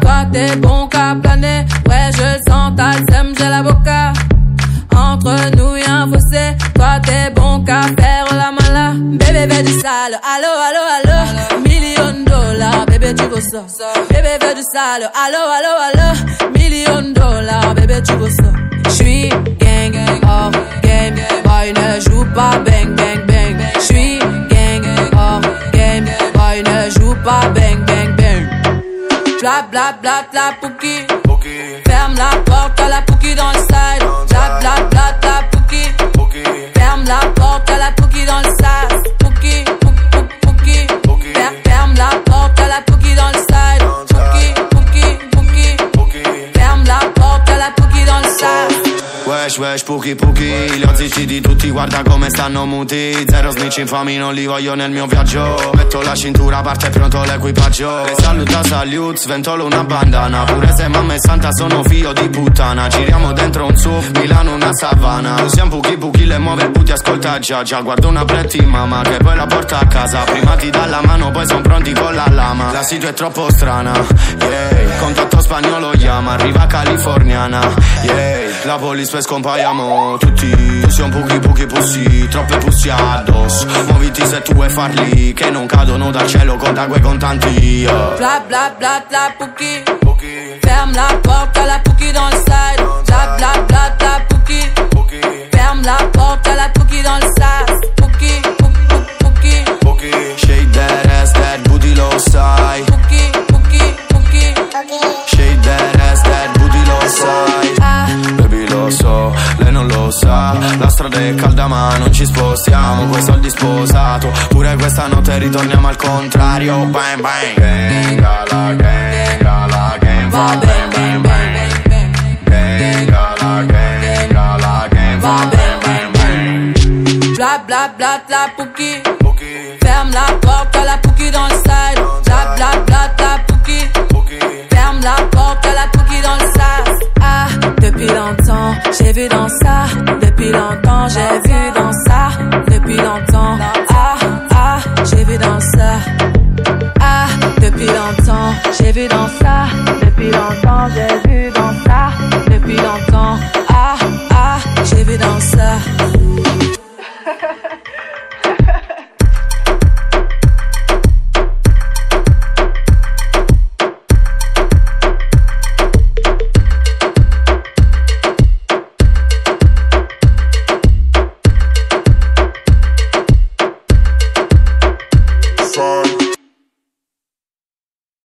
Toi t'es bon qu'à planer, ouais je sens, t'as le seum, j'ai l'avocat. Entre nous y'a un fossé, toi t'es bon qu'à faire la mala. Bébé du sale, allo allo allo, million dollars, bébé tu veux ça. Bébé du sale, allo allo allo, million dollars, bébé tu veux ça. Bla bla bla bla pouki. Ferme la porte à la pouki dans le side. Wesh wesh puki puki Li ho zitti di tutti guarda come stanno muti. Zero snitch infami non li voglio nel mio viaggio. Metto la cintura parte pronto l'equipaggio. E saluta salute sventolo una bandana. Pure se mamma e santa sono figlio di puttana. Giriamo dentro un SUV Milano una savana. Usiamo puki puki le muove il puti ascolta già già. Guardo una pretti mamma che poi la porta a casa. Prima ti dà la mano poi son pronti con la lama. La situa è troppo strana Yeah. Contatto spagnolo chiama Arriva californiana Yeah. La police poi scompaiamo tutti un puchi puchi pussi Troppe pussi addosso Muoviti se tu vuoi farli Che non cadono dal cielo conta quei contanti yeah. Bla bla bla bla pouki. Ferme la porte à la pouki dans le side. Bla bla bla bla pouki. Ferme la porte à la pouki dans le side. Pouki, pouki, pouki. Shake that ass, that booty low side strada è calda ma non ci spostiamo Coi soldi sposato Pure questa notte ritorniamo al contrario Bang bang Gengala, gengala, gang va fa bang bang bang bang bang. Gengala, gengala, gang Va fa bang bang bang bang. Bla bla bla bla pouki. Ferme la porte à la pouki dans le side. Bla bla bla bla pouki. Ferme la porte à la pouki dans le side. Ah, depuis longtemps, j'ai vu dans ça. J'ai vu dans ça. Depuis longtemps, j'ai vu dans ça. Depuis longtemps, ah, ah, j'ai vu dans ça.